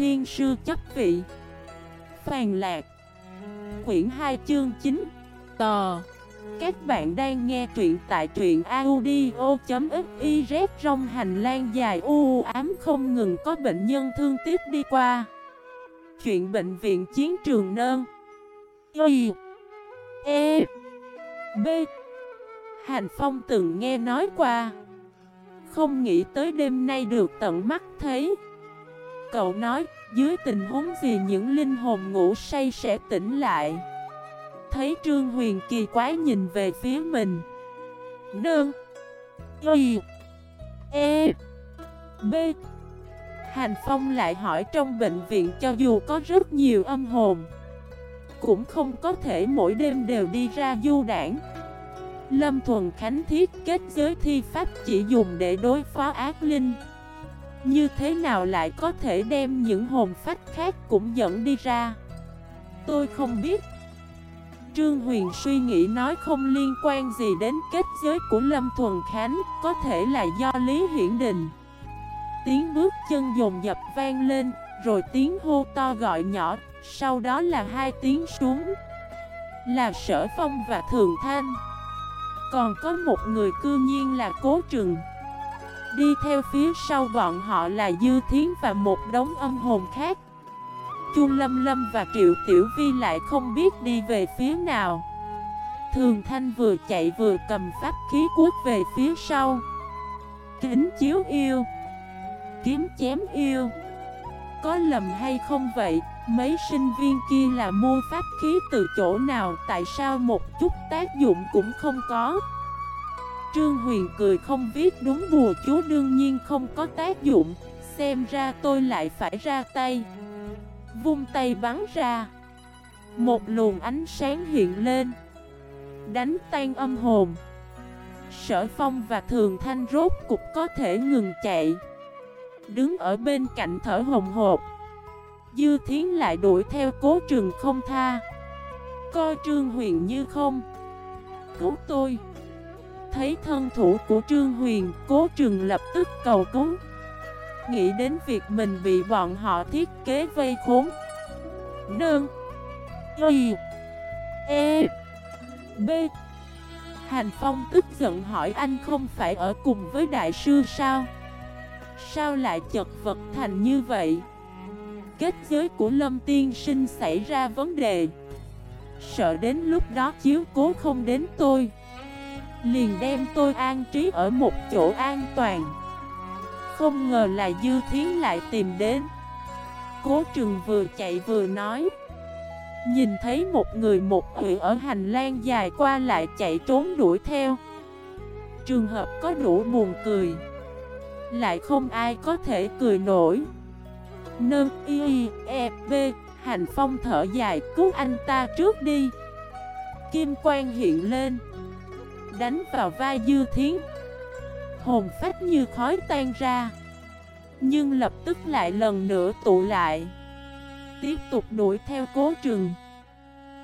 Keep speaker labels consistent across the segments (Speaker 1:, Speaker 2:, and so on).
Speaker 1: thiên sư chấp vị. Phàn lạc. Quyển 2 chương 9 Tò. Các bạn đang nghe truyện tại truyện audio.xyz Trong hành lang dài u ám không ngừng có bệnh nhân thương tiếc đi qua. Chuyện bệnh viện chiến trường nơn. Y. E. B. Hành Phong từng nghe nói qua. Không nghĩ tới đêm nay được tận mắt thấy. Cậu nói, dưới tình huống gì những linh hồn ngủ say sẽ tỉnh lại? Thấy Trương Huyền kỳ quái nhìn về phía mình. Nương. Y. E. B. Hành Phong lại hỏi trong bệnh viện cho dù có rất nhiều âm hồn, Cũng không có thể mỗi đêm đều đi ra du đảng. Lâm Thuần Khánh thiết kết giới thi pháp chỉ dùng để đối phó ác linh. Như thế nào lại có thể đem những hồn phách khác cũng dẫn đi ra? Tôi không biết. Trương Huyền suy nghĩ nói không liên quan gì đến kết giới của Lâm Thuần Khánh, Có thể là do Lý Hiển Đình Tiếng bước chân dồn dập vang lên, Rồi tiếng hô to gọi nhỏ, Sau đó là hai tiếng xuống Là Sở Phong và Thường Thanh. Còn có một người cư nhiên là Cố Trừng Đi theo phía sau bọn họ là Dư Thiến và một đống âm hồn khác. Chu Lâm Lâm và Triệu Tiểu Vi lại không biết đi về phía nào. Thường Thanh vừa chạy vừa cầm pháp khí quốc về phía sau. Kính chiếu yêu. Kiếm chém yêu. Có lầm hay không vậy? Mấy sinh viên kia là mua pháp khí từ chỗ nào? Tại sao một chút tác dụng cũng không có? Trương Huyền cười không viết đúng bùa chú đương nhiên không có tác dụng. Xem ra tôi lại phải ra tay. Vung tay bắn ra. Một luồng ánh sáng hiện lên. Đánh tan âm hồn. Sở Phong và Thường Thanh rốt cục có thể ngừng chạy. Đứng ở bên cạnh thở hồng hộp Dư Thiến lại đuổi theo cố trường không tha. Coi Trương Huyền như không. Cứu tôi. Thấy thân thủ của Trương Huyền, Cố trường lập tức cầu cứu. Nghĩ đến việc mình bị bọn họ thiết kế vây khốn. Đơn Y. E. B. Hành Phong tức giận hỏi anh không phải ở cùng với đại sư sao? Sao lại chật vật thành như vậy? Kết giới của Lâm Tiên Sinh xảy ra vấn đề. Sợ đến lúc đó chiếu cố không đến tôi. Liền đem tôi an trí ở một chỗ an toàn. Không ngờ là Dư Thiến lại tìm đến. Cố Trường vừa chạy vừa nói. Nhìn thấy một người một ủy ở hành lang dài qua lại chạy trốn đuổi theo. Trường hợp có đủ buồn cười. Lại không ai có thể cười nổi. Nơ, y e b Hành phong thở dài, cứu anh ta trước đi. Kim quang hiện lên. Đánh vào vai dư thiến. Hồn phách như khói tan ra Nhưng lập tức lại lần nữa tụ lại. Tiếp tục đuổi theo cố trường.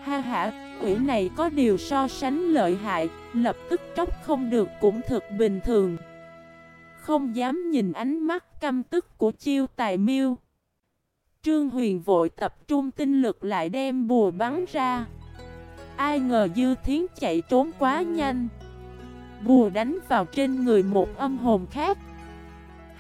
Speaker 1: Ha ha, quỷ này có điều so sánh lợi hại Lập tức tróc không được cũng thực bình thường. Không dám nhìn ánh mắt căm tức của chiêu tài miêu. Trương Huyền vội tập trung tinh lực lại đem bùa bắn ra. Ai ngờ Dư Thiến chạy trốn quá nhanh. Bùa đánh vào trên người một âm hồn khác.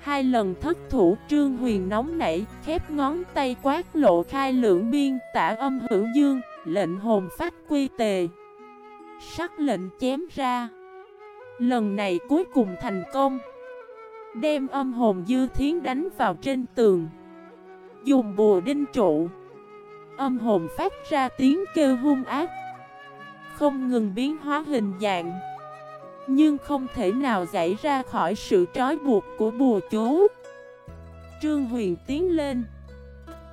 Speaker 1: Hai lần thất thủ, Trương Huyền nóng nảy, Khép ngón tay quát lộ khai lưỡng biên, Tả âm hữu dương, Lệnh hồn phát quy tề. Sắc lệnh chém ra. Lần này cuối cùng thành công. Đem âm hồn dư thiến đánh vào trên tường. Dùng bùa đinh trụ. Âm hồn phát ra tiếng kêu hung ác. Không ngừng biến hóa hình dạng, Nhưng không thể nào giải ra khỏi sự trói buộc của bùa chú. Trương Huyền tiến lên,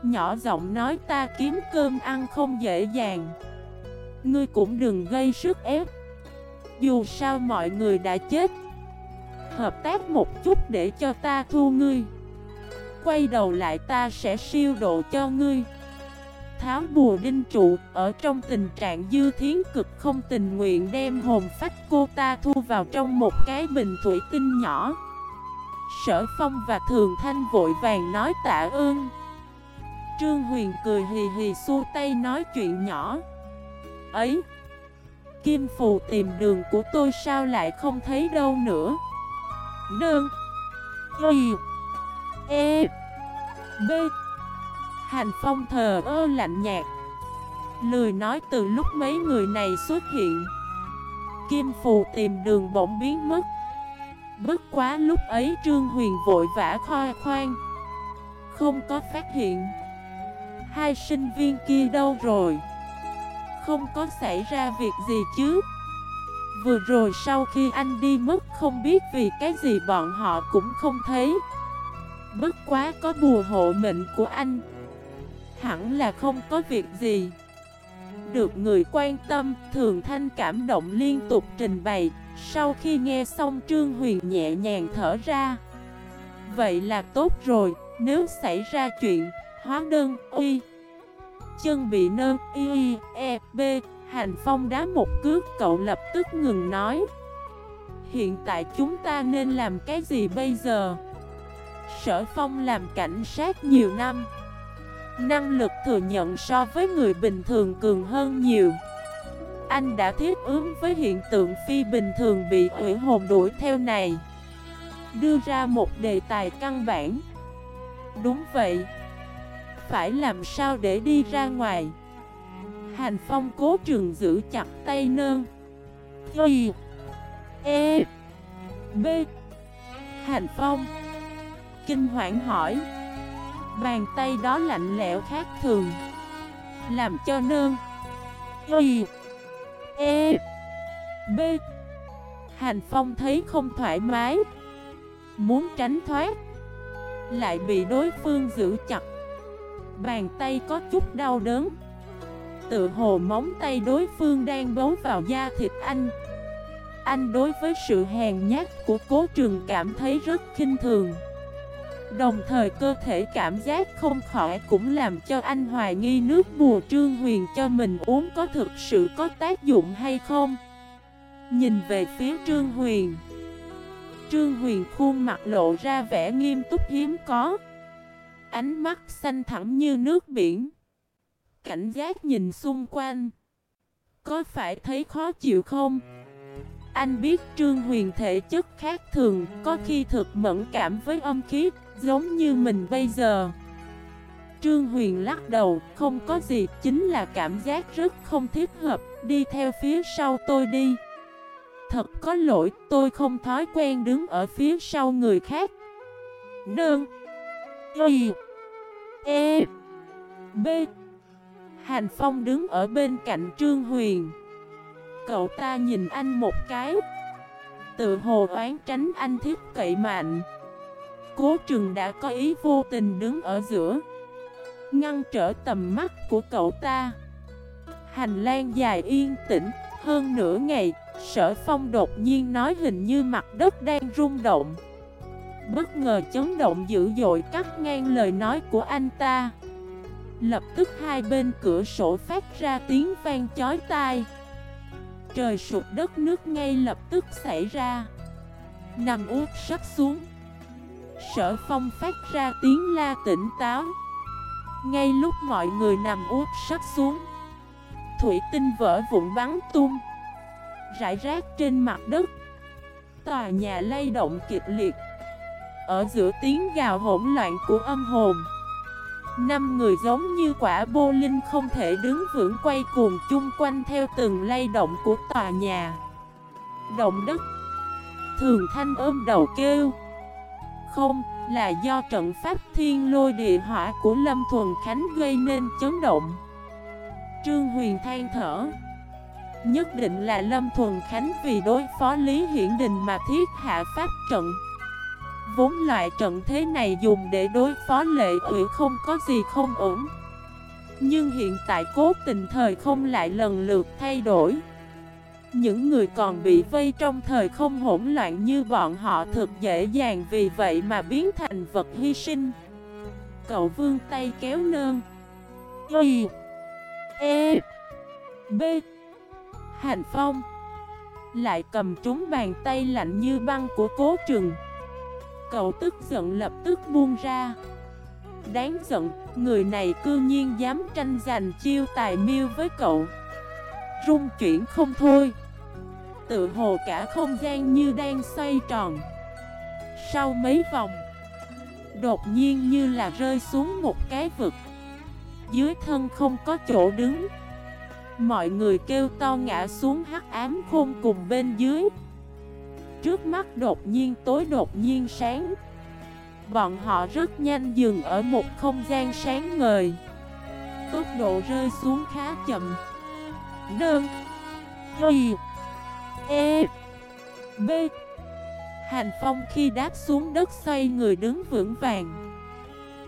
Speaker 1: Nhỏ giọng nói, ta kiếm cơm ăn không dễ dàng, Ngươi cũng đừng gây sức ép. Dù sao mọi người đã chết, Hợp tác một chút để cho ta thu ngươi. Quay đầu lại ta sẽ siêu độ cho ngươi. Tháo bùa đinh trụ, Ở trong tình trạng dư thiến cực không tình nguyện đem hồn phách cô ta thu vào trong một cái bình thủy tinh nhỏ. Sở phong và thường thanh vội vàng nói tạ ơn. Trương Huyền cười hì hì xua tay nói chuyện nhỏ. Ấy, Kim phù tìm đường của tôi sao lại không thấy đâu nữa? Đơn Y E B Hành phong thờ ơ lạnh nhạt. Lười nói từ lúc mấy người này xuất hiện. Kim phù tìm đường bỗng biến mất. Bất quá lúc ấy Trương Huyền vội vã khoa khoan Không có phát hiện. Hai sinh viên kia đâu rồi? Không có xảy ra việc gì chứ? Vừa rồi sau khi anh đi mất không biết vì cái gì bọn họ cũng không thấy. Bất quá có bùa hộ mệnh của anh. Hẳn là không có việc gì. Được người quan tâm, Thường Thanh cảm động liên tục trình bày. Sau khi nghe xong Trương Huyền nhẹ nhàng thở ra. Vậy là tốt rồi, nếu xảy ra chuyện, hóa đơn, uy Chân bị nơ, y, e, b. Hành Phong đá một cước cậu lập tức ngừng nói. Hiện tại chúng ta nên làm cái gì bây giờ? Sở Phong làm cảnh sát nhiều năm. Năng lực thừa nhận so với người bình thường cường hơn nhiều. Anh đã thiết ứng với hiện tượng phi bình thường bị hủy hồn đuổi theo này. Đưa ra một đề tài căn bản. Đúng vậy. Phải làm sao để đi ra ngoài? Hành Phong cố trường giữ chặt tay nơn. Y. E. B. Hành Phong. Kinh hoảng hỏi. Bàn tay đó lạnh lẽo khác thường. Làm cho nương. Y. E. B. Hành Phong thấy không thoải mái. Muốn tránh thoát. Lại bị đối phương giữ chặt. Bàn tay có chút đau đớn. Tự hồ móng tay đối phương đang bấu vào da thịt anh. Anh đối với sự hèn nhát của cố trường cảm thấy rất kinh thường. Đồng thời cơ thể cảm giác không khỏi cũng làm cho anh hoài nghi nước bùa trương huyền cho mình uống có thực sự có tác dụng hay không. Nhìn về phía trương huyền. Trương huyền khuôn mặt lộ ra vẻ nghiêm túc hiếm có. Ánh mắt xanh thẳm như nước biển. Cảnh giác nhìn xung quanh. Có phải thấy khó chịu không? Anh biết Trương Huyền thể chất khác thường, Có khi thực mẫn cảm với âm khí, Giống như mình bây giờ. Trương Huyền lắc đầu, Không có gì, Chính là cảm giác rất không thích hợp, Đi theo phía sau tôi đi. Thật có lỗi, Tôi không thói quen đứng ở phía sau người khác. Nương, Y E B. Hành Phong đứng ở bên cạnh Trương Huyền. Cậu ta nhìn anh một cái. Tự hồ oán tránh anh thiết cậy mạnh. Cố trường đã có ý vô tình đứng ở giữa, Ngăn trở tầm mắt của cậu ta. Hành lang dài yên tĩnh, Hơn nửa ngày, Sở phong đột nhiên nói hình như mặt đất đang rung động. Bất ngờ chấn động dữ dội cắt ngang lời nói của anh ta. Lập tức hai bên cửa sổ phát ra tiếng vang chói tai. Trời sụp đất, nước ngay lập tức xảy ra. Nằm út sắp xuống. Sở phong phát ra tiếng la tỉnh táo. Ngay lúc mọi người nằm út sắp xuống, Thủy tinh vỡ vụn bắn tung, Rải rác trên mặt đất. Tòa nhà lay động kịch liệt. Ở giữa tiếng gào hỗn loạn của âm hồn Năm người giống như quả bô linh không thể đứng vững quay cuồng chung quanh theo từng lay động của tòa nhà. Động đất. Thường thanh ôm đầu kêu. Không, là do trận pháp thiên lôi địa hỏa của Lâm Thuần Khánh gây nên chấn động. Trương Huyền than thở. Nhất định là Lâm Thuần Khánh vì đối phó Lý Hiển Đình mà thiết hạ pháp trận. Vốn loại trận thế này dùng để đối phó lệ ủy không có gì không ổn. Nhưng hiện tại cố tình thời không lại lần lượt thay đổi. Những người còn bị vây trong thời không hỗn loạn như bọn họ thực dễ dàng vì vậy mà biến thành vật hy sinh. Cậu vương tay kéo nơn. Y E B. Hành phong. Lại cầm trúng bàn tay lạnh như băng của cố trừng Cậu tức giận lập tức buông ra. Đáng giận, người này cư nhiên dám tranh giành chiêu tài miêu với cậu. Rung chuyển không thôi. Tự hồ cả không gian như đang xoay tròn. Sau mấy vòng Đột nhiên như là rơi xuống một cái vực. Dưới thân không có chỗ đứng. Mọi người kêu to ngã xuống hắc ám khôn cùng bên dưới. Trước mắt đột nhiên, tối đột nhiên sáng. Bọn họ rất nhanh dừng ở một không gian sáng ngời. Tốc độ rơi xuống khá chậm. Đơn Y E B. Hành Phong khi đáp xuống đất xoay người đứng vững vàng.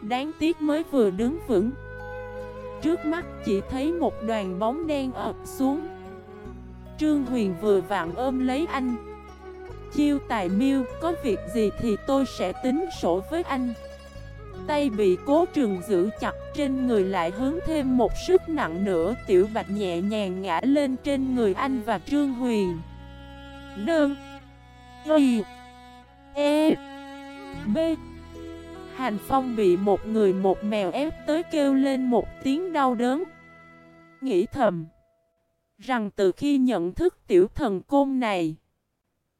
Speaker 1: Đáng tiếc mới vừa đứng vững. Trước mắt chỉ thấy một đoàn bóng đen ập xuống. Trương Huyền vừa vặn ôm lấy anh. Chiêu tài miêu, Có việc gì thì tôi sẽ tính sổ với anh. Tay bị cố trường giữ chặt, trên người lại hướng thêm một sức nặng nữa. Tiểu bạch nhẹ nhàng ngã lên trên người anh và Trương Huyền. Đơn Y. E. B. Hành Phong bị một người một mèo ép tới kêu lên một tiếng đau đớn. Nghĩ thầm Rằng từ khi nhận thức tiểu thần côn này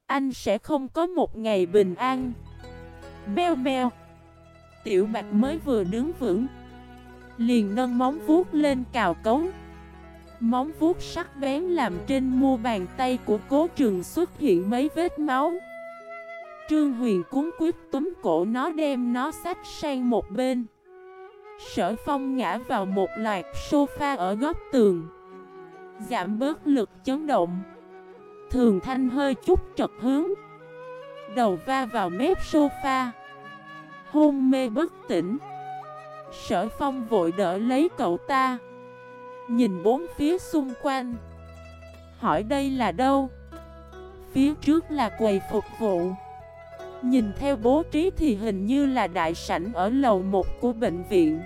Speaker 1: anh sẽ không có một ngày bình an. Mèo mèo Tiểu Bạch mới vừa đứng vững. Liền nâng móng vuốt lên cào cấu. Móng vuốt sắc bén làm trên mu bàn tay của cố trường xuất hiện mấy vết máu. Trương Huyền cuốn quyết túm cổ nó đem nó sách sang một bên. Sở phong ngã vào một loạt sofa ở góc tường. Giảm bớt lực chấn động. Thường thanh hơi chút trật hướng. Đầu va vào mép sofa. Hôn mê bất tỉnh. Sở phong vội đỡ lấy cậu ta. Nhìn bốn phía xung quanh. Hỏi đây là đâu? Phía trước là quầy phục vụ. Nhìn theo bố trí thì hình như là đại sảnh ở lầu 1 của bệnh viện.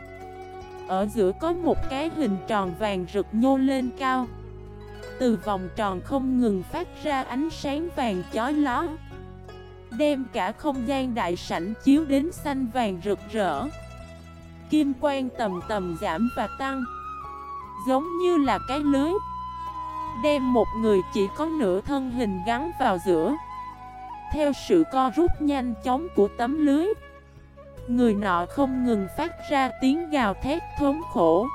Speaker 1: Ở giữa có một cái hình tròn vàng rực nhô lên cao. Từ vòng tròn không ngừng phát ra ánh sáng vàng chói ló Đem cả không gian đại sảnh chiếu đến xanh vàng rực rỡ. Kim quang tầm tầm giảm và tăng, Giống như là cái lưới. Đem một người chỉ có nửa thân hình gắn vào giữa. Theo sự co rút nhanh chóng của tấm lưới, Người nọ không ngừng phát ra tiếng gào thét thống khổ.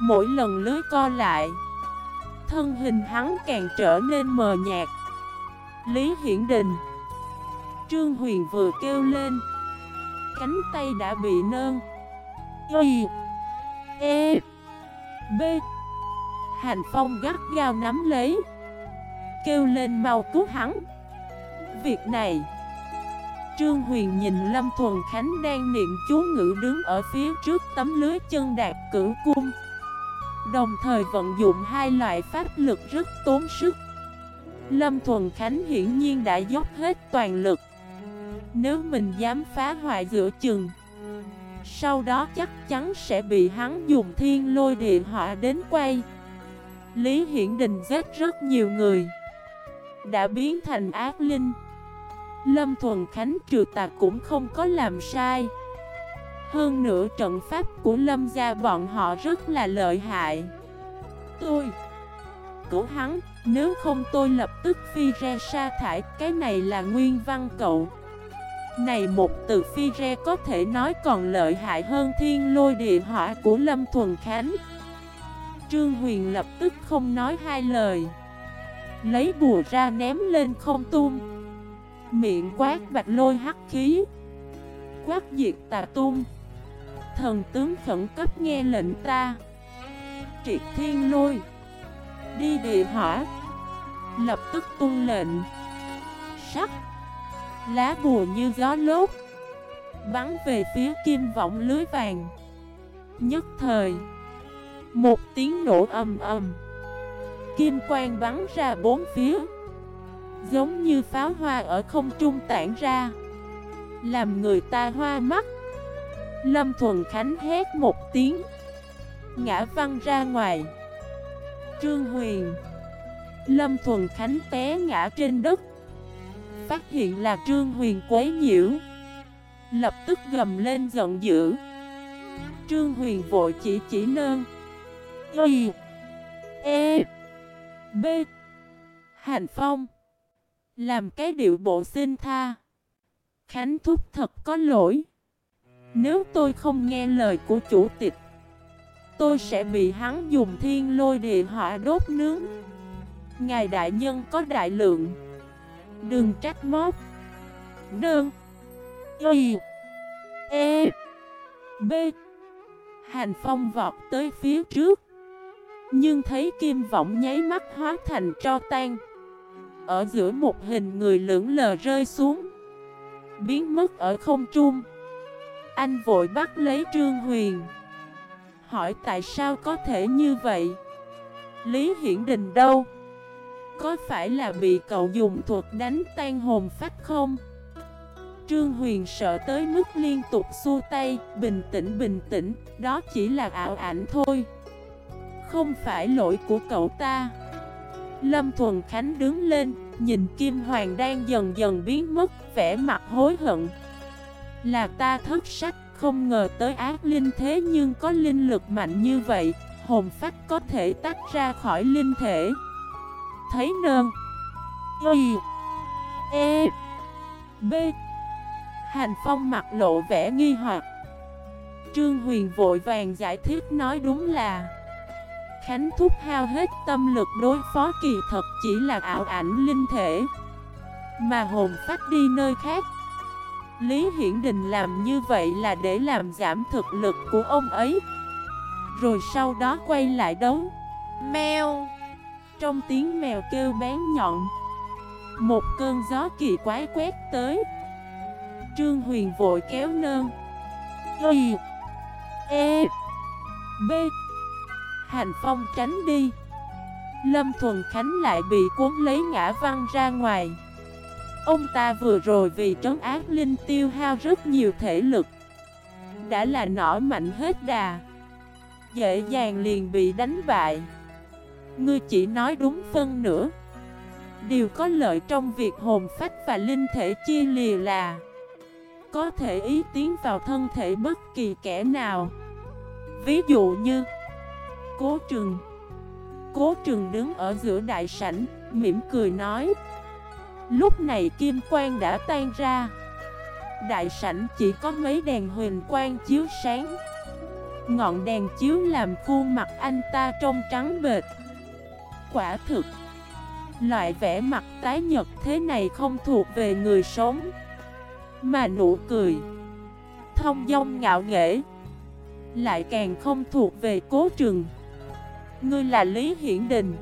Speaker 1: Mỗi lần lưới co lại Thân hình hắn càng trở nên mờ nhạt. Lý Hiển Đình, Trương Huyền vừa kêu lên. Cánh tay đã bị nơn Y E B. Hành Phong gắt gao nắm lấy. Kêu lên mau cứu hắn. Việc này, Trương Huyền nhìn Lâm Thuần Khánh đang niệm chú ngữ đứng ở phía trước tấm lưới chân đạt cửu cung. Đồng thời vận dụng hai loại pháp lực rất tốn sức. Lâm Thuần Khánh hiển nhiên đã dốc hết toàn lực. Nếu mình dám phá hoại giữa chừng, Sau đó chắc chắn sẽ bị hắn dùng thiên lôi địa họa đến quay. Lý Hiển Đình giết rất nhiều người, Đã biến thành ác linh. Lâm Thuần Khánh trừ tà cũng không có làm sai. Hơn nữa trận pháp của Lâm gia bọn họ rất là lợi hại. Tôi Cứu hắn, Nếu không tôi lập tức phi re sa thải, Cái này là nguyên văn cậu. Này một từ phi re có thể nói còn lợi hại hơn thiên lôi địa hỏa của Lâm Thuần Khánh. Trương Huyền lập tức không nói hai lời. Lấy bùa ra ném lên không tung. Miệng quát bạch lôi hắc khí. Quát diệt tà tung. Thần tướng khẩn cấp nghe lệnh ta. Triệt thiên lôi. Đi địa hỏa. Lập tức tuân lệnh. Sắc. Lá bùa như gió lốt. Bắn về phía kim vọng lưới vàng. Nhất thời, Một tiếng nổ ầm ầm. Kim quang bắn ra bốn phía. Giống như pháo hoa ở không trung tản ra. Làm người ta hoa mắt. Lâm Thuần Khánh hét một tiếng. Ngã văng ra ngoài. Trương Huyền. Lâm Thuần Khánh té ngã trên đất. Phát hiện là Trương Huyền quấy nhiễu. Lập tức gầm lên giận dữ. Trương Huyền vội chỉ chỉ nơn. Y. E. B. Hành Phong. Làm cái điệu bộ xin tha. Khánh Thúc thật có lỗi. Nếu tôi không nghe lời của chủ tịch, Tôi sẽ bị hắn dùng thiên lôi địa hỏa đốt nướng. Ngài đại nhân có đại lượng. Đừng trách móc. Đơn. Y. E. B. Hành phong vọt tới phía trước. Nhưng thấy kim vọng nháy mắt hóa thành tro tan. Ở giữa một hình người lưỡng lờ rơi xuống. Biến mất ở không trung. Anh vội bắt lấy Trương Huyền. Hỏi tại sao có thể như vậy? Lý Hiển Đình đâu? Có phải là bị cậu dùng thuật đánh tan hồn phách không? Trương Huyền sợ tới mức liên tục xua tay, Bình tĩnh bình tĩnh, Đó chỉ là ảo ảnh thôi. Không phải lỗi của cậu ta. Lâm Thuần Khánh đứng lên, Nhìn Kim Hoàng đang dần dần biến mất, vẻ mặt hối hận. Là ta thất sách Không ngờ tới ác linh thế nhưng có linh lực mạnh như vậy, Hồn phách có thể tách ra khỏi linh thể. Thấy nơn Y. E. B. Hành Phong mặt lộ vẻ nghi hoặc. Trương Huyền vội vàng giải thích nói đúng là Khánh thúc hao hết tâm lực đối phó kỳ thật chỉ là ảo ảnh linh thể. Mà hồn phách đi nơi khác Lý Hiển Đình làm như vậy là để làm giảm thực lực của ông ấy. Rồi sau đó quay lại đấu. Mèo. Trong tiếng mèo kêu bén nhọn, Một cơn gió kỳ quái quét tới. Trương Huyền vội kéo nơn. Y E B. Hành Phong tránh đi. Lâm Thuần Khánh lại bị cuốn lấy ngã văng ra ngoài. Ông ta vừa rồi vì trấn ác linh tiêu hao rất nhiều thể lực. Đã là nỏ mạnh hết đà. Dễ dàng liền bị đánh bại. Ngươi chỉ nói đúng phân nữa Điều có lợi trong việc hồn phách và linh thể chia lìa là có thể ý tiến vào thân thể bất kỳ kẻ nào. Ví dụ như Cố Trừng. Cố Trừng đứng ở giữa đại sảnh, mỉm cười nói Lúc này kim quang đã tan ra. Đại sảnh chỉ có mấy đèn huyền quang chiếu sáng. Ngọn đèn chiếu làm khuôn mặt anh ta trông trắng bệt Quả thực, Loại vẻ mặt tái nhật thế này không thuộc về người sống. Mà nụ cười, Thông dong ngạo nghễ, Lại càng không thuộc về cố trường. Ngươi là Lý Hiển Đình.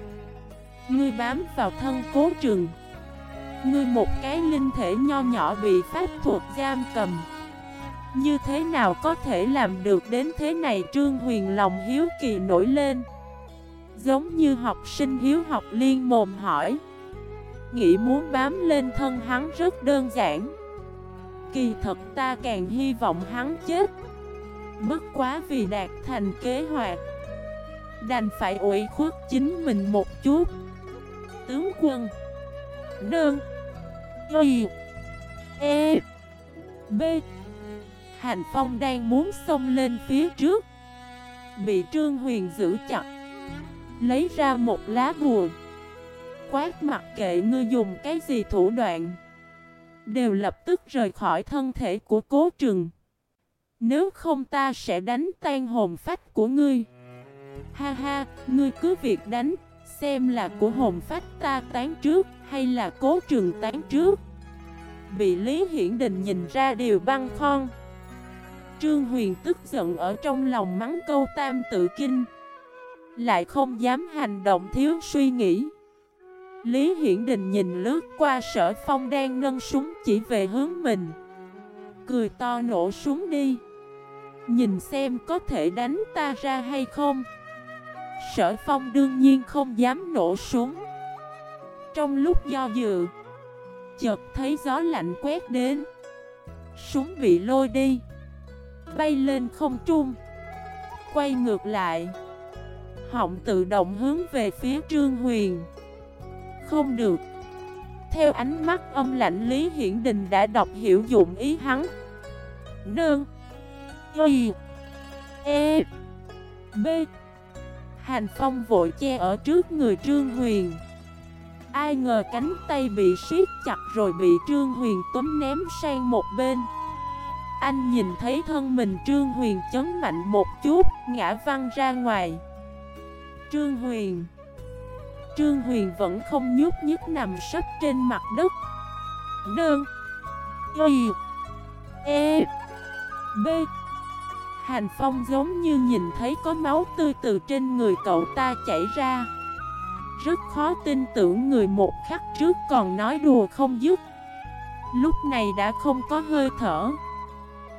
Speaker 1: Ngươi bám vào thân cố trường. Ngươi một cái linh thể nho nhỏ bị pháp thuật giam cầm. Như thế nào có thể làm được đến thế này? Trương Huyền lòng hiếu kỳ nổi lên. Giống như học sinh hiếu học liên mồm hỏi. Nghĩ muốn bám lên thân hắn rất đơn giản. Kỳ thật ta càng hy vọng hắn chết. Bất quá vì đạt thành kế hoạch, Đành phải ủy khuất chính mình một chút. Tướng quân Đơn Y E. B. Hành Phong đang muốn xông lên phía trước. Bị Trương Huyền giữ chặt. Lấy ra một lá bùa. Quát mặt kệ ngươi dùng cái gì thủ đoạn. Đều lập tức rời khỏi thân thể của cố trừng. Nếu không ta sẽ đánh tan hồn phách của ngươi. Ha ha, ngươi cứ việc đánh. Xem là của hồn phách ta tán trước Hay là cố trường tán trước. Bị Lý Hiển Đình nhìn ra điều băng khon Trương Huyền tức giận ở trong lòng mắng câu tam tự kinh. Lại không dám hành động thiếu suy nghĩ. Lý Hiển Đình nhìn lướt qua sở phong đang nâng súng chỉ về hướng mình. Cười to nổ súng đi. Nhìn xem có thể đánh ta ra hay không. Sở phong đương nhiên không dám nổ súng. Trong lúc do dự, Chợt thấy gió lạnh quét đến. Súng bị lôi đi, Bay lên không trung, Quay ngược lại. Họng tự động hướng về phía Trương Huyền. Không được. Theo ánh mắt âm lạnh Lý Hiển Đình đã đọc hiểu dụng ý hắn. Nương. Y. E. B. Hành Phong vội che ở trước người Trương Huyền. Ai ngờ cánh tay bị siết chặt rồi bị Trương Huyền túm ném sang một bên. Anh nhìn thấy thân mình Trương Huyền chấn mạnh một chút, ngã văng ra ngoài. Trương Huyền. Trương Huyền vẫn không nhúc nhích nằm sấp trên mặt đất. Đơn Y. E. B. Hành Phong giống như nhìn thấy có máu tươi từ trên người cậu ta chảy ra. Rất khó tin tưởng người một khắc trước còn nói đùa không dứt. Lúc này đã không có hơi thở.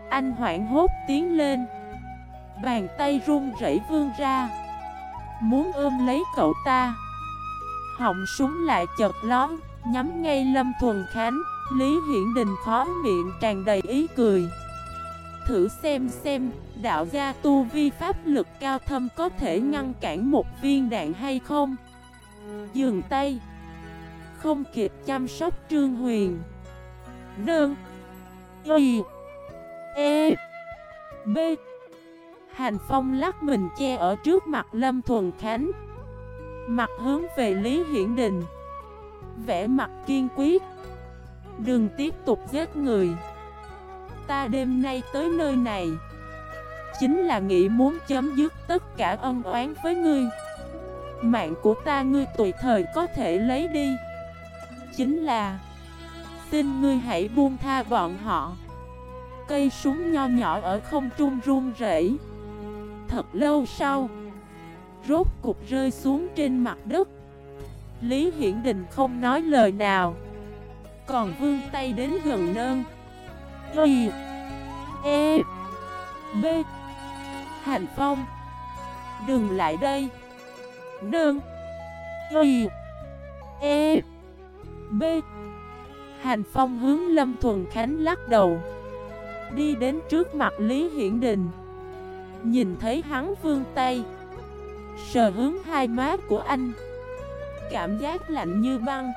Speaker 1: Anh hoảng hốt tiến lên. Bàn tay run rẩy vươn ra. Muốn ôm lấy cậu ta. Họng súng lại chợt lón, Nhắm ngay Lâm Thuần Khánh. Lý Hiển Đình khó miệng tràn đầy ý cười. Thử xem xem đạo gia tu vi pháp lực cao thâm có thể ngăn cản một viên đạn hay không? Dường tay. Không kịp chăm sóc Trương Huyền. Đơn Y. E. B. Hành Phong lắc mình che ở trước mặt Lâm Thuần Khánh. Mặt hướng về Lý Hiển Đình. Vẽ mặt kiên quyết. Đừng tiếp tục giết người. Ta đêm nay tới nơi này. Chính là nghĩ muốn chấm dứt tất cả ân oán với ngươi. Mạng của ta ngươi tùy thời có thể lấy đi. Chính là, Xin ngươi hãy buông tha bọn họ. Cây súng nho nhỏ ở không trung run rẩy. Thật lâu sau, Rốt cục rơi xuống trên mặt đất. Lý Hiển Đình không nói lời nào. Còn vương tay đến gần nơn. Y E B. Hành Phong. Đừng lại đây. Nương. Y E. B. Hành Phong hướng Lâm Thuần Khánh lắc đầu. Đi đến trước mặt Lý Hiển Đình. Nhìn thấy hắn vương tay. Sờ hướng hai má của anh. Cảm giác lạnh như băng.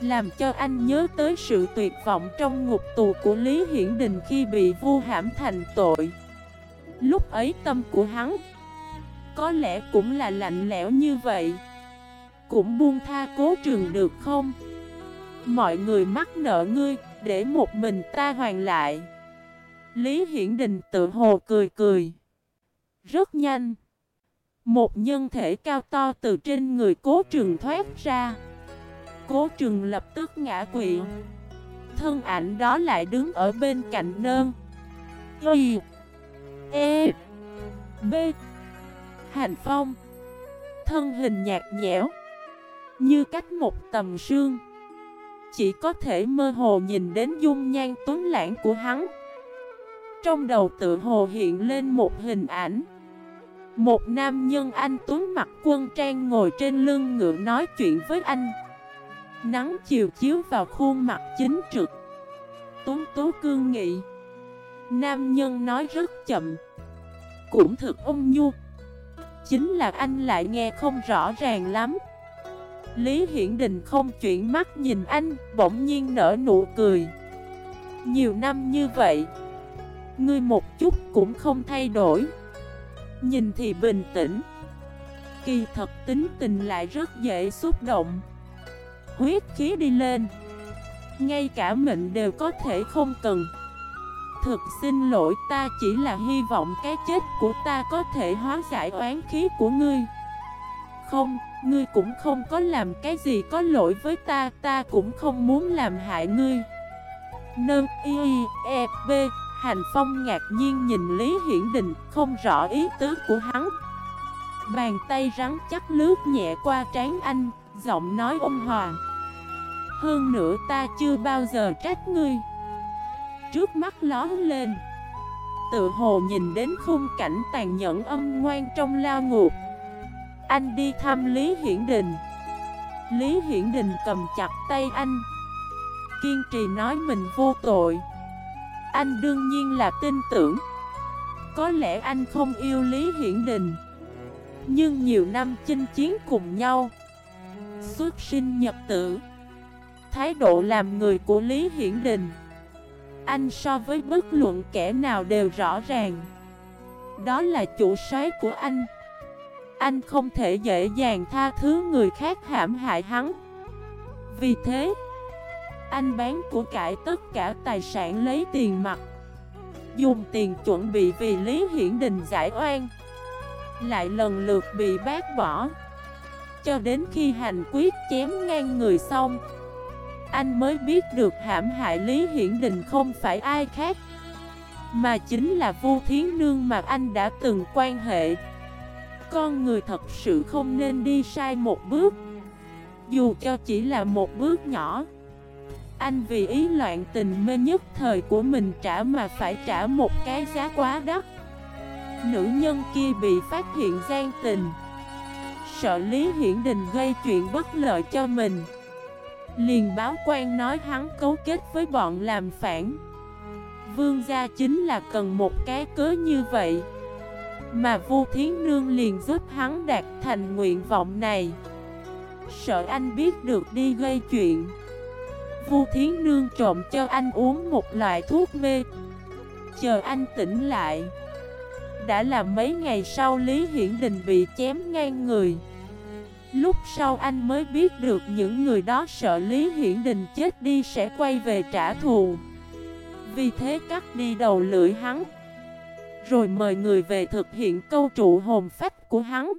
Speaker 1: Làm cho anh nhớ tới sự tuyệt vọng trong ngục tù của Lý Hiển Đình khi bị vu hãm thành tội. Lúc ấy tâm của hắn Có lẽ cũng là lạnh lẽo như vậy. Cũng buông tha cố trường được không? Mọi người mắc nợ ngươi Để một mình ta hoàn lại. Lý Hiển Đình tự hồ cười cười. Rất nhanh. Một nhân thể cao to từ trên người cố trường thoát ra. Cố trường lập tức ngã quỵ. Thân ảnh đó lại đứng ở bên cạnh nơn. Y E B. Hành phong. Thân hình nhạt nhẽo, Như cách một tầm sương. Chỉ có thể mơ hồ nhìn đến dung nhan tuấn lãng của hắn. Trong đầu tự hồ hiện lên một hình ảnh. Một nam nhân anh tuấn mặc quân trang ngồi trên lưng ngựa nói chuyện với anh. Nắng chiều chiếu vào khuôn mặt chính trực. Tuấn tố cương nghị. Nam nhân nói rất chậm. Cũng thực ung nhu. Chính là anh lại nghe không rõ ràng lắm. Lý Hiển Đình không chuyển mắt nhìn anh, Bỗng nhiên nở nụ cười. Nhiều năm như vậy, Ngươi một chút cũng không thay đổi. Nhìn thì bình tĩnh. Kỳ thật tính tình lại rất dễ xúc động. Huyết khí đi lên. Ngay cả mệnh đều có thể không cần. Thực xin lỗi ta chỉ là hy vọng cái chết của ta có thể hóa giải oán khí của ngươi. Không, ngươi cũng không có làm cái gì có lỗi với ta Ta cũng không muốn làm hại ngươi. Nâng y e b Hành Phong ngạc nhiên nhìn Lý Hiển Đình không rõ ý tứ của hắn. Bàn tay rắn chắc lướt nhẹ qua trán anh Giọng nói ôn hòa. Hơn nữa ta chưa bao giờ trách ngươi trước mắt lón lên. Tự hồ nhìn đến khung cảnh tàn nhẫn âm ngoan trong lao ngục. Anh đi thăm Lý Hiển Đình. Lý Hiển Đình cầm chặt tay anh. Kiên trì nói mình vô tội. Anh đương nhiên là tin tưởng. Có lẽ anh không yêu Lý Hiển Đình. Nhưng nhiều năm chinh chiến cùng nhau, Xuất sinh nhập tử, Thái độ làm người của Lý Hiển Đình anh so với bất luận kẻ nào đều rõ ràng. Đó là chủ soái của anh. Anh không thể dễ dàng tha thứ người khác hãm hại hắn. Vì thế, Anh bán của cải tất cả tài sản lấy tiền mặt, Dùng tiền chuẩn bị vì Lý Hiển Đình giải oan, Lại lần lượt bị bác bỏ. Cho đến khi hành quyết chém ngang người xong anh mới biết được hãm hại Lý Hiển Đình không phải ai khác, Mà chính là Vu Thiến Nương mà anh đã từng quan hệ. Con người thật sự không nên đi sai một bước. Dù cho chỉ là một bước nhỏ, anh vì ý loạn tình mê nhất thời của mình trả mà phải trả một cái giá quá đắt. Nữ nhân kia bị phát hiện gian tình, Sợ Lý Hiển Đình gây chuyện bất lợi cho mình. Liền báo quan nói hắn cấu kết với bọn làm phản. Vương gia chính là cần một cái cớ như vậy. Mà Vu Thiến Nương liền giúp hắn đạt thành nguyện vọng này. Sợ anh biết được đi gây chuyện. Vu Thiến Nương trộm cho anh uống một loại thuốc mê. Chờ anh tỉnh lại. Đã là mấy ngày sau Lý Hiển Đình bị chém ngang người. Lúc sau anh mới biết được những người đó sợ Lý Hiển Đình chết đi sẽ quay về trả thù. Vì thế cắt đi đầu lưỡi hắn. Rồi mời người về thực hiện câu trụ hồn phách của hắn.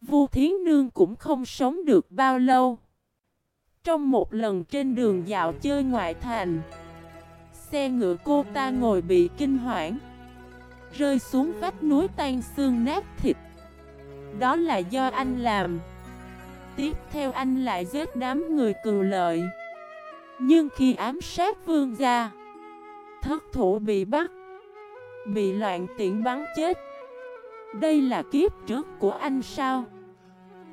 Speaker 1: Vu Thiến Nương cũng không sống được bao lâu. Trong một lần trên đường dạo chơi ngoại thành, Xe ngựa cô ta ngồi bị kinh hoảng, Rơi xuống vách núi tan xương nát thịt. Đó là do anh làm. Tiếp theo anh lại giết đám người cừu lợi Nhưng khi ám sát vương gia Thất thủ bị bắt Bị loạn tiện bắn chết Đây là kiếp trước của anh sao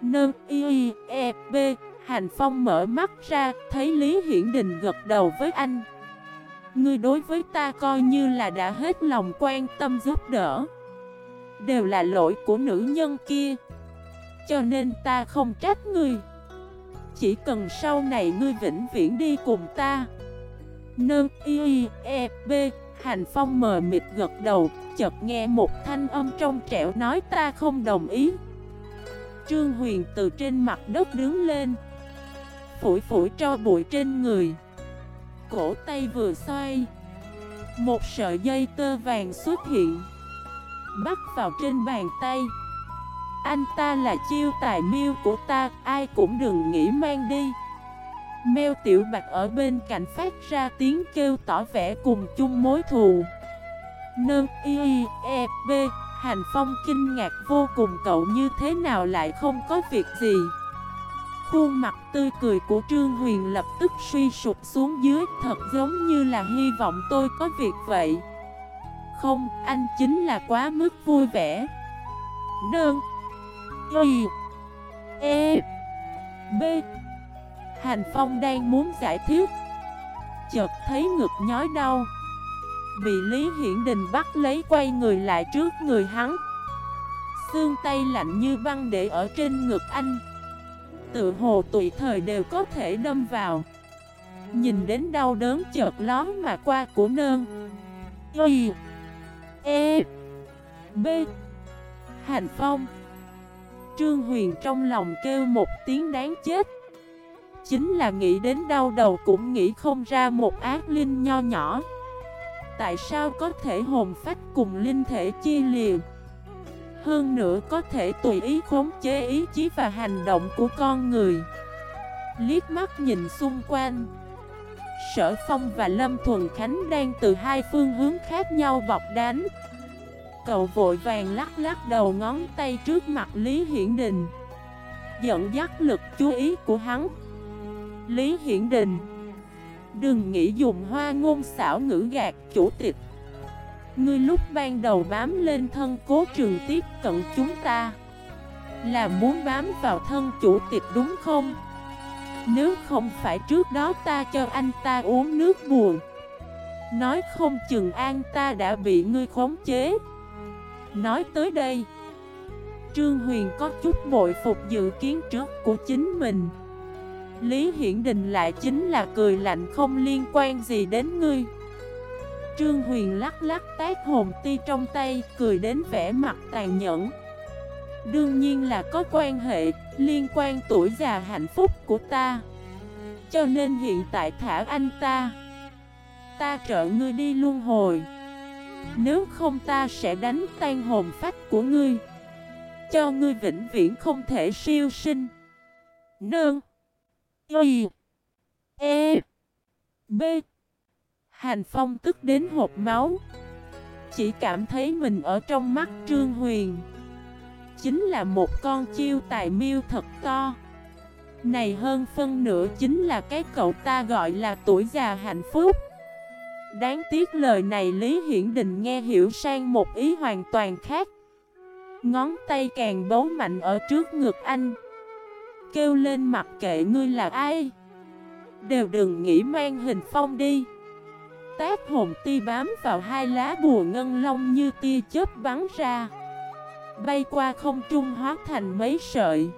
Speaker 1: Nâng y e b Hành Phong mở mắt ra, thấy Lý Hiển Đình gật đầu với anh. Ngươi đối với ta coi như là đã hết lòng quan tâm giúp đỡ. Đều là lỗi của nữ nhân kia. Cho nên ta không trách ngươi. Chỉ cần sau này ngươi vĩnh viễn đi cùng ta. Nâng y e b Hành Phong mờ mịt gật đầu, chợt nghe một thanh âm trong trẻo nói ta không đồng ý. Trương Huyền từ trên mặt đất đứng lên phủi phủi cho bụi trên người Cổ tay vừa xoay Một sợi dây tơ vàng xuất hiện Bắt vào trên bàn tay anh ta là chiêu tài miêu của ta Ai cũng đừng nghĩ mang đi. Mèo tiểu bạch ở bên cạnh phát ra tiếng kêu tỏ vẻ cùng chung mối thù. Nơ y e b Hành phong kinh ngạc vô cùng cậu như thế nào lại không có việc gì? Khuôn mặt tươi cười của Trương Huyền lập tức suy sụp xuống dưới Thật giống như là hy vọng tôi có việc vậy. Không, anh chính là quá mức vui vẻ. Nương Y E. B. Hành Phong đang muốn giải thích. Chợt thấy ngực nhói đau. Bị Lý Hiển Đình bắt lấy quay người lại trước người hắn. Xương tay lạnh như băng để ở trên ngực anh. Tự hồ tùy thời đều có thể đâm vào. Nhìn đến đau đớn chợt lón mà qua của nơn. Y. E. B. Hành Phong. Trương Huyền trong lòng kêu một tiếng đáng chết. Chính là nghĩ đến đau đầu cũng nghĩ không ra một ác linh nho nhỏ. Tại sao có thể hồn phách cùng linh thể chia liền hơn nữa có thể tùy ý khống chế ý chí và hành động của con người. Liếc mắt nhìn xung quanh, Sở Phong và Lâm Thuần Khánh đang từ hai phương hướng khác nhau bọc đánh. Cậu vội vàng lắc lắc đầu ngón tay trước mặt Lý Hiển Đình. Dẫn dắt lực chú ý của hắn. Lý Hiển Đình, Đừng nghĩ dùng hoa ngôn xảo ngữ gạt chủ tịch. Ngươi lúc ban đầu bám lên thân cố trường tiếp cận chúng ta, Là muốn bám vào thân chủ tịch đúng không? Nếu không phải trước đó ta cho anh ta uống nước buồn, Nói không chừng an ta đã bị ngươi khống chế. Nói tới đây Trương Huyền có chút bội phục dự kiến trước của chính mình Lý Hiển Đình lại chính là cười lạnh không liên quan gì đến ngươi Trương Huyền lắc lắc tác hồn ti trong tay, cười đến vẻ mặt tàn nhẫn. Đương nhiên là có quan hệ, liên quan tuổi già hạnh phúc của ta. Cho nên hiện tại thả anh ta. Ta trợ ngươi đi luân hồi. Nếu không ta sẽ đánh tan hồn phách của ngươi. Cho ngươi vĩnh viễn không thể siêu sinh. Nương. Y. E. B. Hành Phong tức đến hộp máu Chỉ cảm thấy mình ở trong mắt Trương Huyền Chính là một con chiêu tài miêu thật to Này hơn phân nửa chính là cái cậu ta gọi là tuổi già hạnh phúc Đáng tiếc lời này Lý Hiển Đình nghe hiểu sang một ý hoàn toàn khác. Ngón tay càng bấu mạnh ở trước ngực anh. Kêu lên mặc kệ ngươi là ai. Đều đừng nghĩ mang hình phong đi. Tác hồn ti bám vào hai lá bùa ngân long như tia chớp bắn ra. Bay qua không trung hóa thành mấy sợi.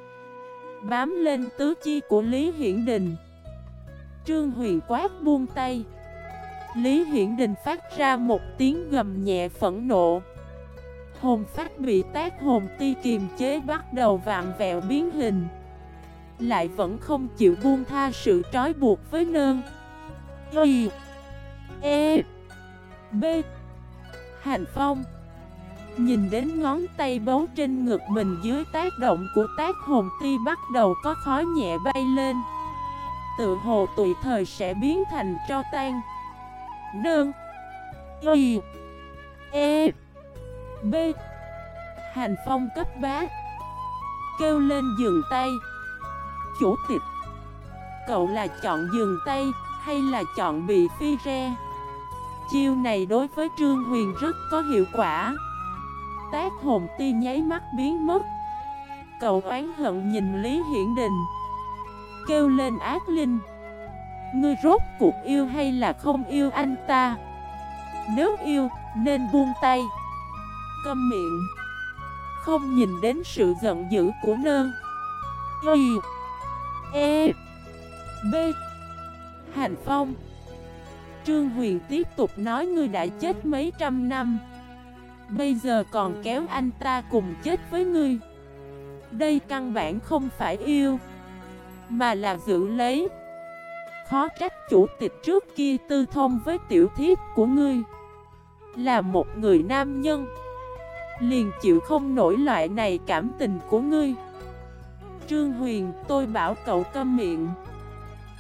Speaker 1: Bám lên tứ chi của Lý Hiển Đình Trương Huyền quát buông tay. Lý Hiển Đình phát ra một tiếng gầm nhẹ phẫn nộ. Hồn phát bị tác hồn ti kiềm chế bắt đầu vạn vẹo biến hình. Lại vẫn không chịu buông tha sự trói buộc với nơn. Y E B. Hành Phong. Nhìn đến ngón tay bấu trên ngực mình dưới tác động của tác hồn ti bắt đầu có khói nhẹ bay lên. Tự hồ tùy thời sẽ biến thành cho tan. Nương, Y E B. Hành phong cấp bá, Kêu lên dừng tay. Chủ tịch, Cậu là chọn dừng tay Hay là chọn bị phi re? Chiêu này đối với Trương Huyền rất có hiệu quả. Tác hồn ti nháy mắt biến mất. Cậu oán hận nhìn Lý Hiển Đình, Kêu lên ác linh. Ngươi rốt cuộc yêu hay là không yêu anh ta? Nếu yêu, nên buông tay. Câm miệng. Không nhìn đến sự giận dữ của nơn. Y. E. B. Hành Phong. Trương Huyền tiếp tục nói ngươi đã chết mấy trăm năm. Bây giờ còn kéo anh ta cùng chết với ngươi. Đây căn bản không phải yêu, Mà là giữ lấy. Khó trách chủ tịch trước kia tư thông với tiểu thiếp của ngươi. Là một người nam nhân, Liền chịu không nổi loại này cảm tình của ngươi. Trương Huyền, tôi bảo cậu câm miệng.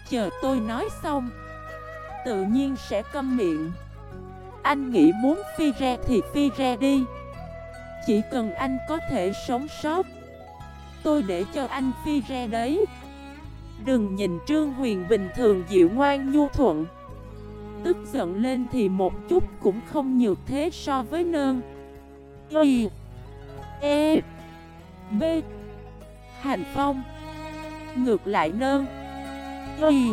Speaker 1: Chờ tôi nói xong, Tự nhiên sẽ câm miệng. Anh nghĩ muốn phi ra thì phi ra đi. Chỉ cần anh có thể sống sót, Tôi để cho anh phi ra đấy. Đừng nhìn Trương Huyền bình thường dịu ngoan nhu thuận. Tức giận lên thì một chút cũng không nhiều thế so với nơn. Y E B. Hành Phong. Ngược lại nơn. Y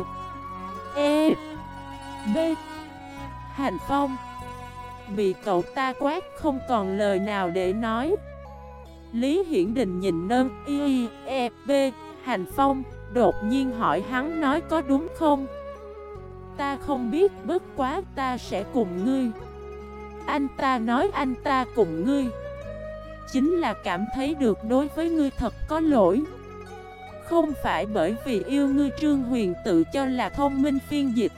Speaker 1: E B. Hành Phong. Bị cậu ta quát không còn lời nào để nói. Lý Hiển Đình nhìn nơn. Y E B. Hành Phong. Đột nhiên hỏi hắn nói có đúng không? Ta không biết, bất quá ta sẽ cùng ngươi. Anh ta nói anh ta cùng ngươi. Chính là cảm thấy được đối với ngươi thật có lỗi. Không phải bởi vì yêu ngươi Trương Huyền tự cho là thông minh phiên dịch.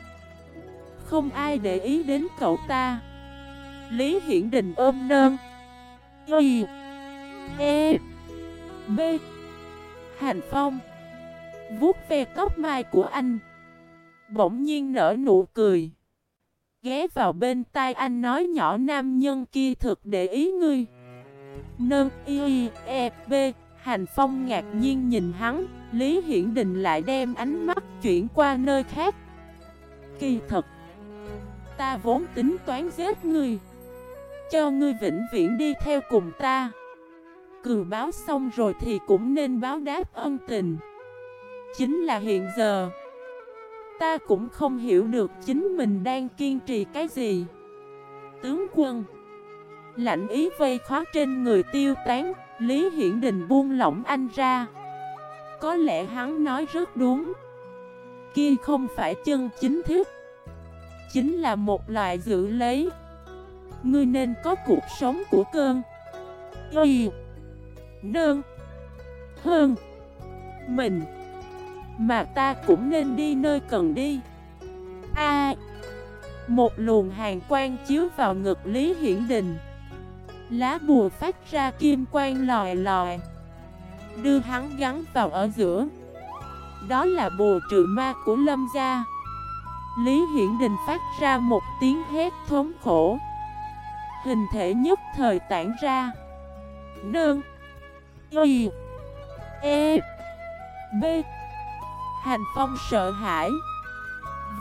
Speaker 1: Không ai để ý đến cậu ta. Lý Hiển Đình ôm nơn Y E B. Hành Phong vuốt ve tóc mai của anh. Bỗng nhiên nở nụ cười. Ghé vào bên tai anh nói nhỏ nam nhân kia thực để ý ngươi. Nâng y e b, Hành Phong ngạc nhiên nhìn hắn, Lý Hiển Đình lại đem ánh mắt chuyển qua nơi khác. Kỳ thật, Ta vốn tính toán giết ngươi. Cho ngươi vĩnh viễn đi theo cùng ta. Cường báo xong rồi thì cũng nên báo đáp ân tình. Chính là hiện giờ. Ta cũng không hiểu được chính mình đang kiên trì cái gì. Tướng quân. Lạnh ý vây khóa trên người tiêu tán, Lý Hiển Đình buông lỏng anh ra. Có lẽ hắn nói rất đúng. Kia không phải chân chính thức Chính là một loại giữ lấy. Ngươi nên có cuộc sống của cơn. Y. Nương. Hơn Mình. Mà ta cũng nên đi nơi cần đi. A. Một luồng hàng quang chiếu vào ngực Lý Hiển Đình. Lá bùa phát ra kim quang lòi lòi, Đưa hắn gắn vào ở giữa. Đó là bùa trừ ma của Lâm gia. Lý Hiển Đình phát ra một tiếng hét thống khổ. Hình thể nhất thời tản ra. Nương. Y. E. B. Hành Phong sợ hãi.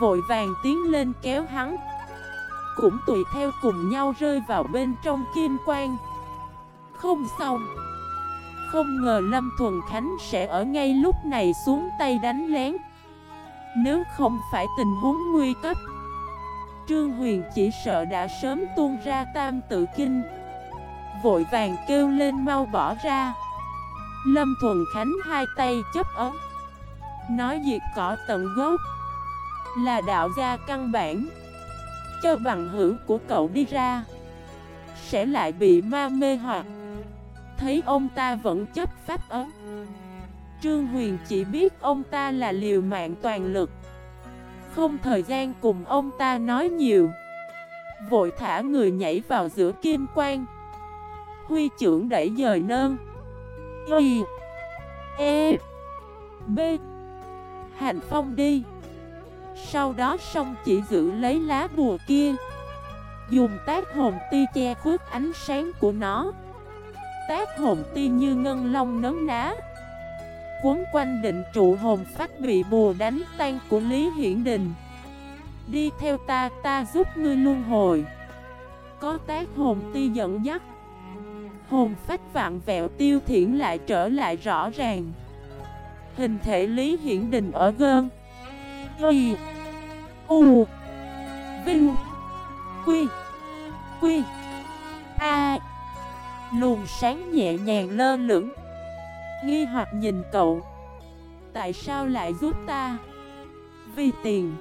Speaker 1: Vội vàng tiến lên kéo hắn. Cũng tùy theo cùng nhau rơi vào bên trong kim quang. Không xong. Không ngờ Lâm Thuần Khánh sẽ ở ngay lúc này xuống tay đánh lén. Nếu không phải tình huống nguy cấp, Trương Huyền chỉ sợ đã sớm tuôn ra tam tự kinh. Vội vàng kêu lên mau bỏ ra. Lâm Thuần Khánh hai tay chấp ấm Nói diệt cỏ tận gốc Là đạo gia căn bản. Cho bằng hữu của cậu đi ra, Sẽ lại bị ma mê hoặc. Thấy ông ta vẫn chấp pháp ấm. Trương Huyền chỉ biết ông ta là liều mạng toàn lực. Không thời gian cùng ông ta nói nhiều. Vội thả người nhảy vào giữa kim quang. Huy trưởng đẩy dời nơn. Y E B. Hành phong đi. Sau đó song chỉ giữ lấy lá bùa kia. Dùng tác hồn ti che khuất ánh sáng của nó. Tác hồn ti như ngân long nấn ná. Cuốn quanh định trụ hồn phát bị bùa đánh tan của Lý Hiển Đình. Đi theo ta, ta giúp ngươi luân hồi. Có tác hồn ti dẫn dắt. Hồn phách vạn vẹo tiêu thiển lại trở lại rõ ràng. Hình thể Lý Hiển Đình ở gơn Y. U. Vinh. Quy. Quy. A. Luồng sáng nhẹ nhàng lơ lửng. Nghi hoặc nhìn cậu. Tại sao lại giúp ta? Vì tiền.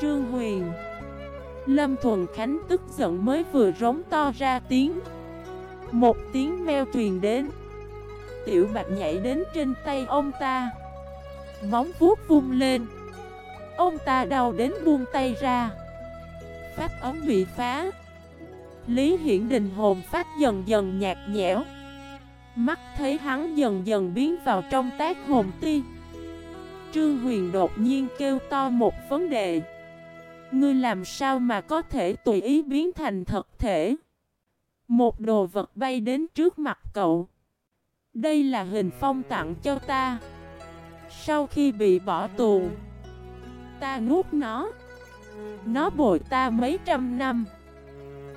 Speaker 1: Trương Huyền. Lâm Thuần Khánh tức giận mới vừa rống to ra tiếng. Một tiếng meo truyền đến. Tiểu bạch nhảy đến trên tay ông ta. Móng vuốt vung lên. Ông ta đau đến buông tay ra. Pháp ấm bị phá. Lý Hiển Đình hồn phát dần dần nhạt nhẽo. Mắt thấy hắn dần dần biến vào trong tác hồn ti. Trương Huyền đột nhiên kêu to một vấn đề. Ngươi làm sao mà có thể tùy ý biến thành thật thể? Một đồ vật bay đến trước mặt cậu. Đây là hình phong tặng cho ta. Sau khi bị bỏ tù Ta nuốt nó. Nó bồi ta mấy trăm năm.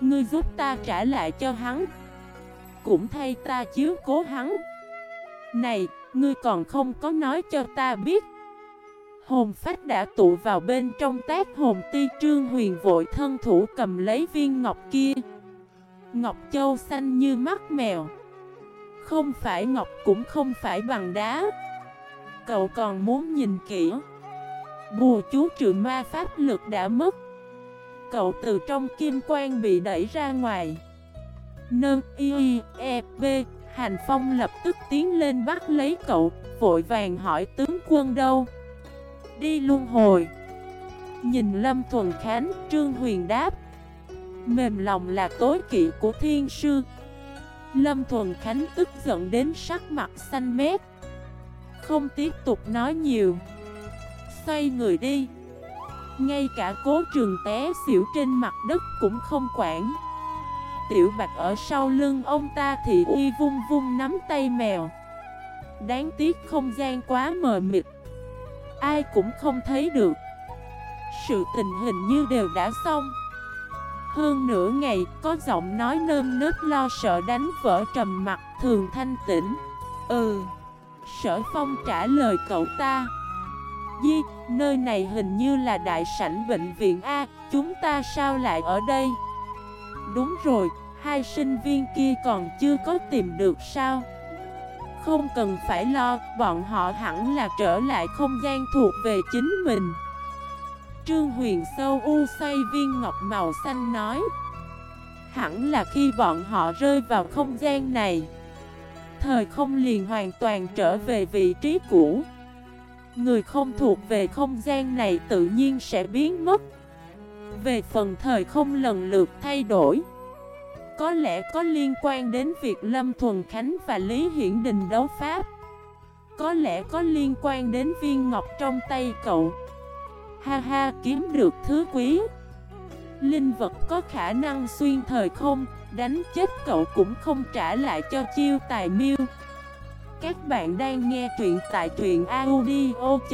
Speaker 1: Ngươi giúp ta trả lại cho hắn. Cũng thay ta chiếu cố hắn. Này, ngươi còn không có nói cho ta biết. Hồn phách đã tụ vào bên trong tác hồn ti trương huyền vội thân thủ cầm lấy viên ngọc kia. Ngọc Châu xanh như mắt mèo. Không phải ngọc cũng không phải bằng đá. Cậu còn muốn nhìn kỹ. Bùa chú trừ ma pháp lực đã mất. Cậu từ trong kim quang bị đẩy ra ngoài. Nâng y e b, Hành Phong lập tức tiến lên bắt lấy cậu, Vội vàng hỏi tướng quân đâu? Đi luân hồi. Nhìn Lâm Thuần Khánh, Trương Huyền đáp. Mềm lòng là tối kỵ của thiên sư. Lâm Thuần Khánh tức giận đến sắc mặt xanh mét. Không tiếp tục nói nhiều. Xoay người đi. Ngay cả cố trường té xỉu trên mặt đất cũng không quản. Tiểu Bạch ở sau lưng ông ta thì uy vung vung nắm tay mèo. Đáng tiếc không gian quá mờ mịt. Ai cũng không thấy được. Sự tình hình như đều đã xong hơn nửa ngày, có giọng nói nơm nớp lo sợ đánh vỡ trầm mặt thường thanh tĩnh. Ừ Sở phong trả lời cậu ta. Di, nơi này hình như là đại sảnh bệnh viện A Chúng ta sao lại ở đây? Đúng rồi, hai sinh viên kia còn chưa có tìm được sao? Không cần phải lo, bọn họ hẳn là trở lại không gian thuộc về chính mình. Trương Huyền sâu, u xoay viên ngọc màu xanh nói, Hẳn là khi bọn họ rơi vào không gian này, Thời không liền hoàn toàn trở về vị trí cũ. Người không thuộc về không gian này tự nhiên sẽ biến mất. Về phần thời không lần lượt thay đổi, Có lẽ có liên quan đến việc Lâm Thuần Khánh và Lý Hiển Đình đấu pháp. Có lẽ có liên quan đến viên ngọc trong tay cậu. Ha ha, kiếm được thứ quý. Linh vật có khả năng xuyên thời không? Đánh chết cậu cũng không trả lại cho chiêu tài miêu. Các bạn đang nghe truyện tại truyện audio.fif